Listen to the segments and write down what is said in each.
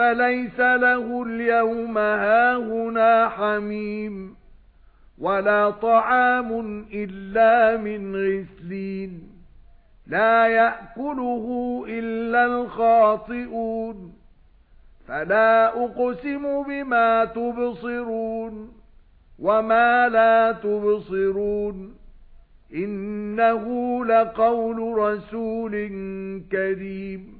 فَلَيْسَ لَهُ الْيَوْمَ هَاهُنَا حَمِيمٌ وَلَا طَعَامٌ إِلَّا مِنْ غِسْلِينٍ لَا يَأْكُلُهُ إِلَّا الْخَاطِئُونَ فَلَا أُقْسِمُ بِمَا تُبْصِرُونَ وَمَا لَا تُبْصِرُونَ إِنَّهُ لَقَوْلُ رَسُولٍ كَرِيمٍ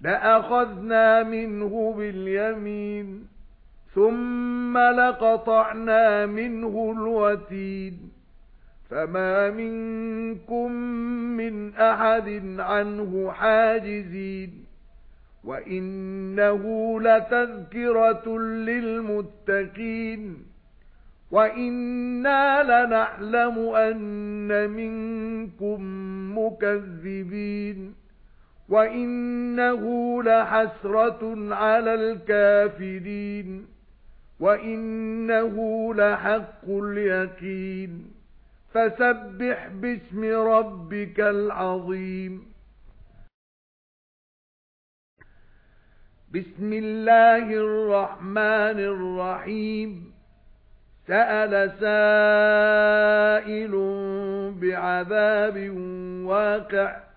لَأَخَذْنَا مِنْهُ بِالْيَمِينِ ثُمَّ لَقَطَعْنَا مِنْهُ الْوَتِينَ. فَمَا مِنكُم مِّنْ أَحَدٍ عَنْهُ حَاجِزِينَ. وَإِنَّهُ لَتَذْكِرَةٌ لِّلْمُتَّقِينَ. وَإِنَّا لَنَعْلَمُ أَنَّ مِنكُم مُّكَذِّبِينَ. وَإِنَّهُ لَحَسْرَةٌ عَلَى الْكَافِرِينَ وَإِنَّهُ لَحَقُّ الْيَقِينِ فَسَبِّحْ بِاسْمِ رَبِّكَ الْعَظِيمِ بِسْمِ اللَّهِ الرَّحْمَنِ الرَّحِيمِ سَأَلَ سَائِلٌ بِعَذَابٍ وَاقِعٍ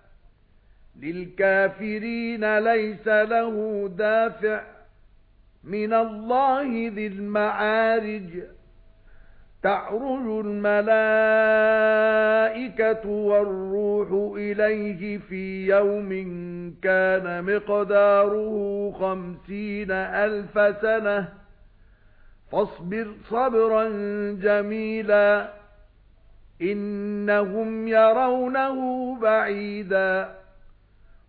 لِلْكَافِرِينَ لَيْسَ لَهُ دَافِعٌ مِنَ اللَّهِ ذِي الْمَعَارِجِ. تَعْرُجُ الْمَلَائِكَةُ وَالرُّوحُ إِلَيْهِ فِي يَوْمٍ كَانَ مِقْدَارُهُ خَمْسِينَ أَلْفَ سَنَةٍ. فَاصْبِرْ صَبْرًا جَمِيلًا إِنَّهُمْ يَرَوْنَهُ بَعِيدًا.